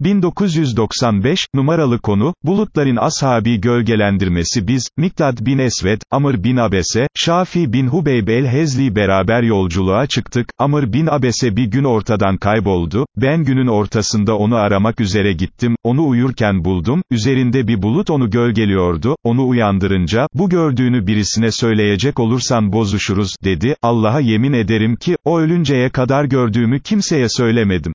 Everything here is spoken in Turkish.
1995, numaralı konu, bulutların ashabi gölgelendirmesi. Biz, Miktad bin Esved, Amr bin Abese, Şafi bin Hubeyb el-Hezli beraber yolculuğa çıktık, Amr bin Abese bir gün ortadan kayboldu, ben günün ortasında onu aramak üzere gittim, onu uyurken buldum, üzerinde bir bulut onu gölgeliyordu, onu uyandırınca, bu gördüğünü birisine söyleyecek olursan bozuşuruz, dedi, Allah'a yemin ederim ki, o ölünceye kadar gördüğümü kimseye söylemedim.